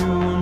you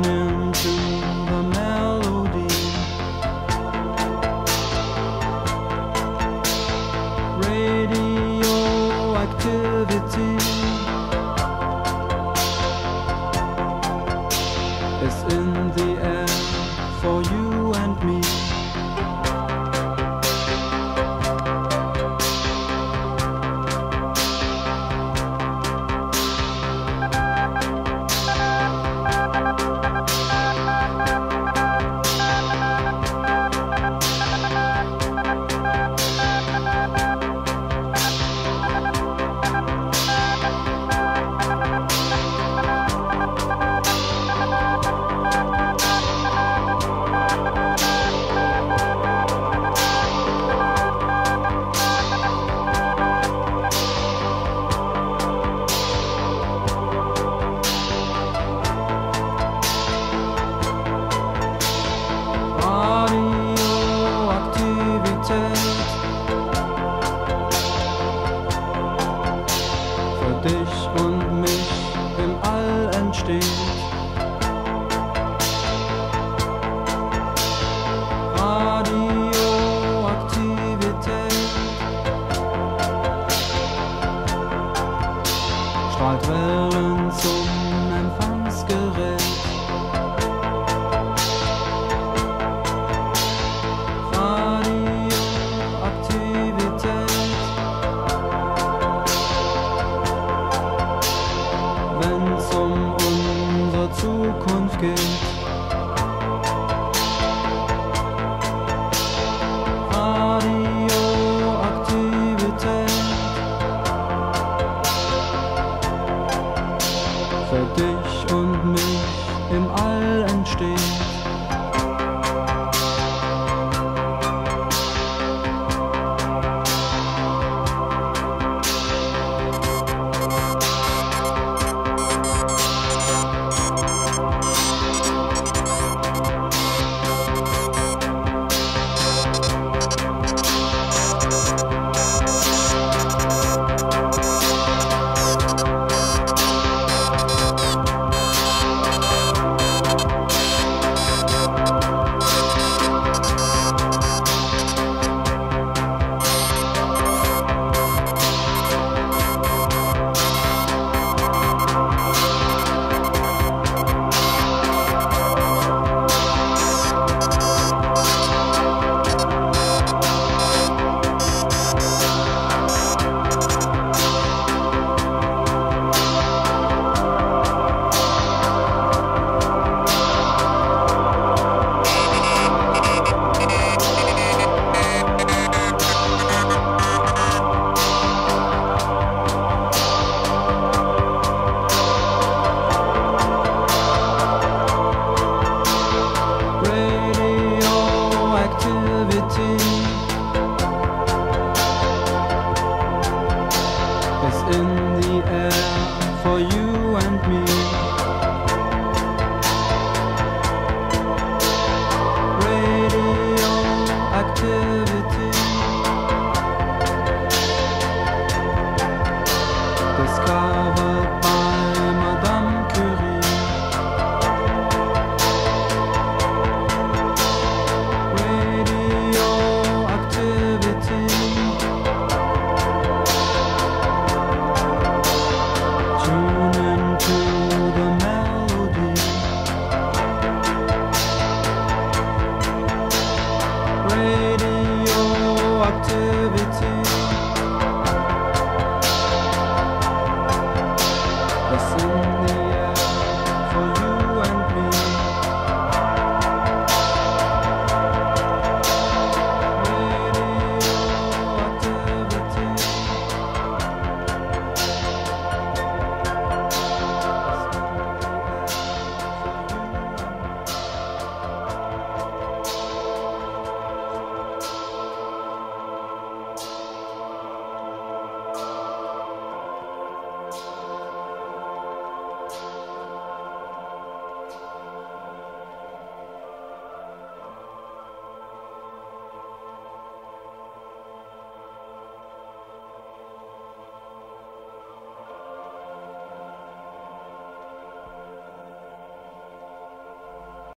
for you. Você não